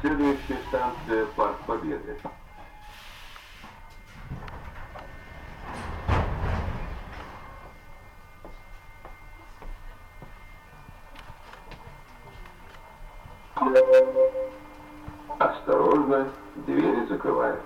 Следующая станция Парк Победы. Осторожно, двери закрываются.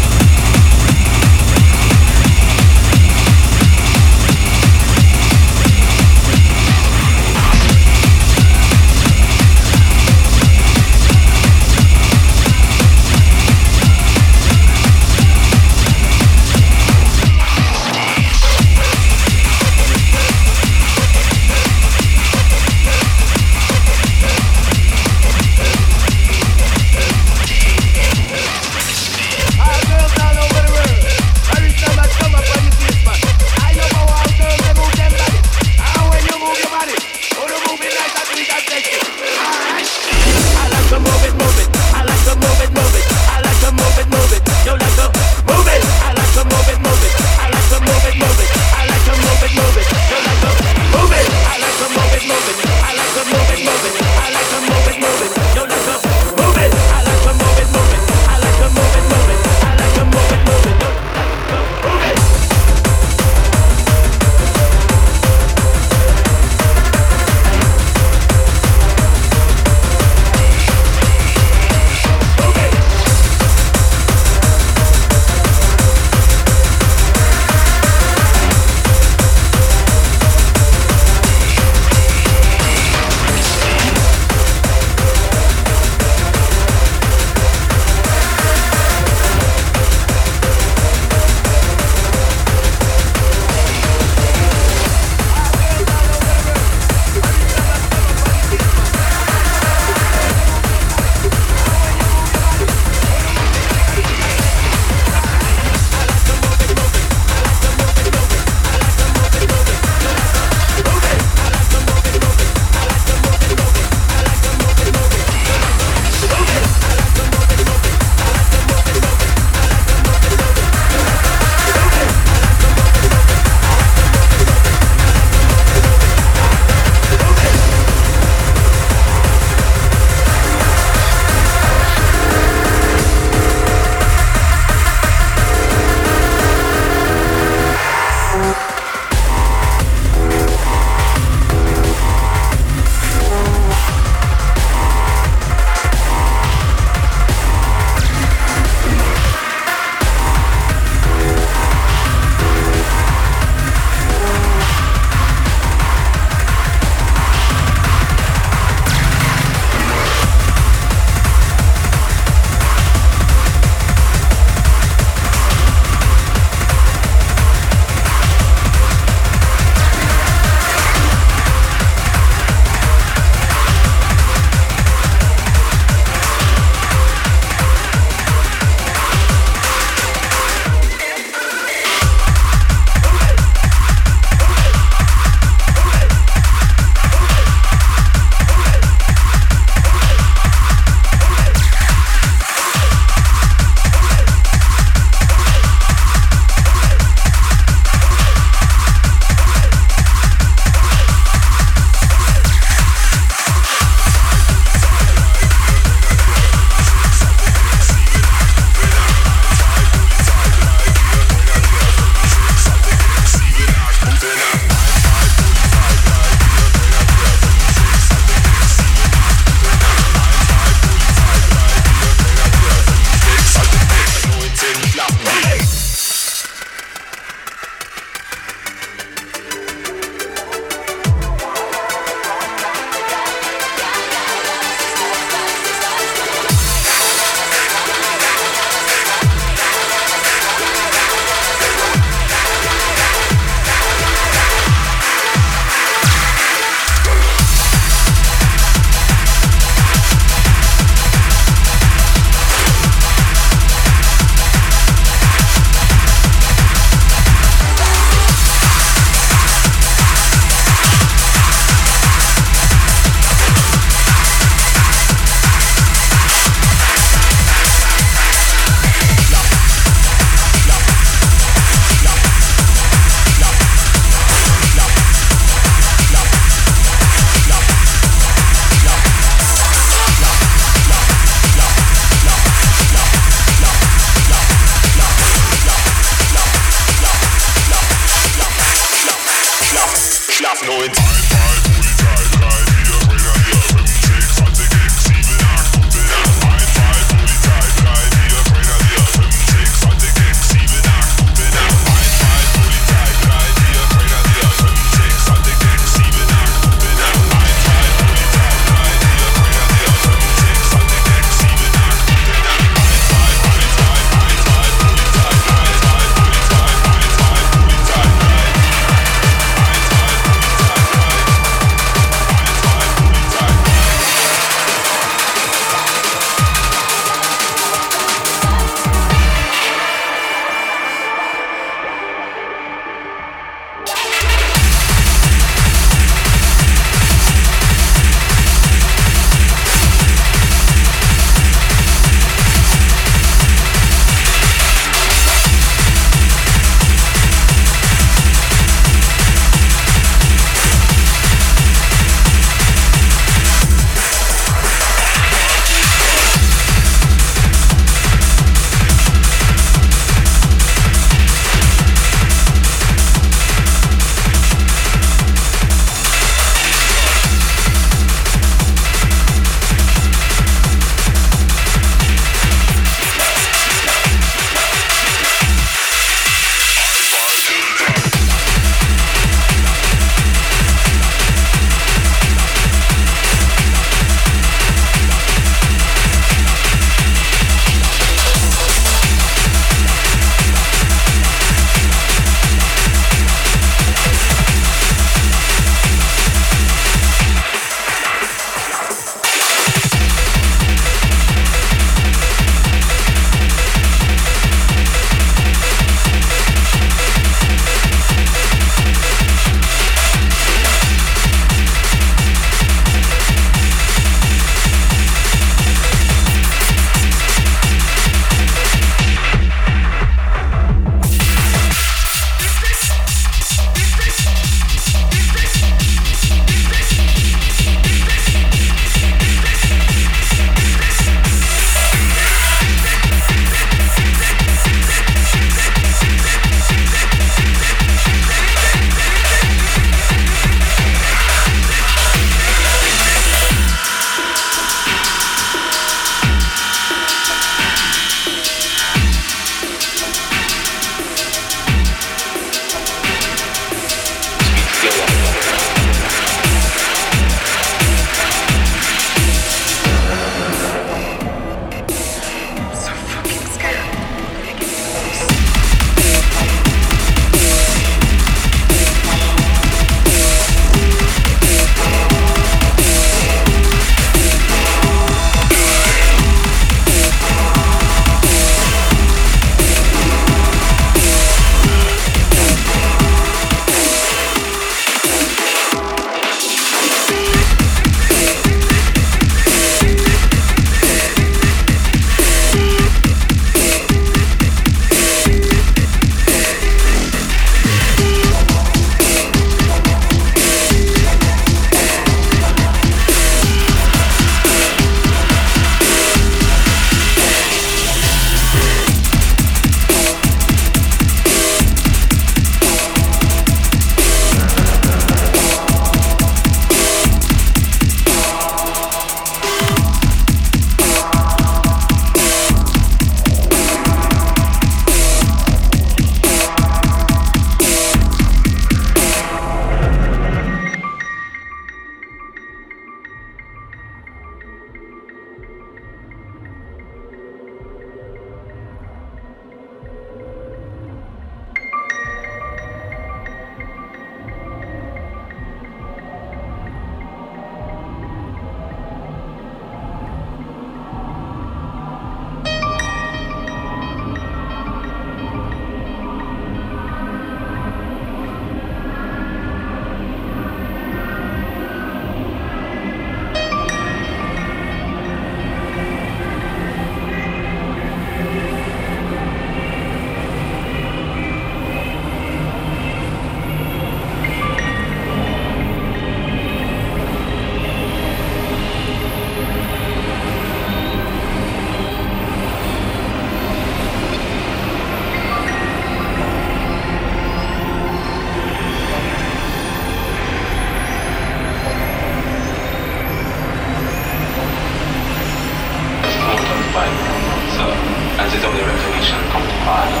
body.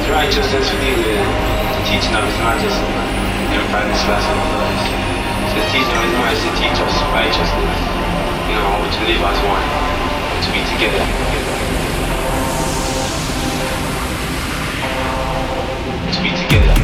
His righteousness for you the teaching of his majesty and practice lesson for us. So the teaching of his majesty teach us righteousness, you know, to live as one, to be together. To be together.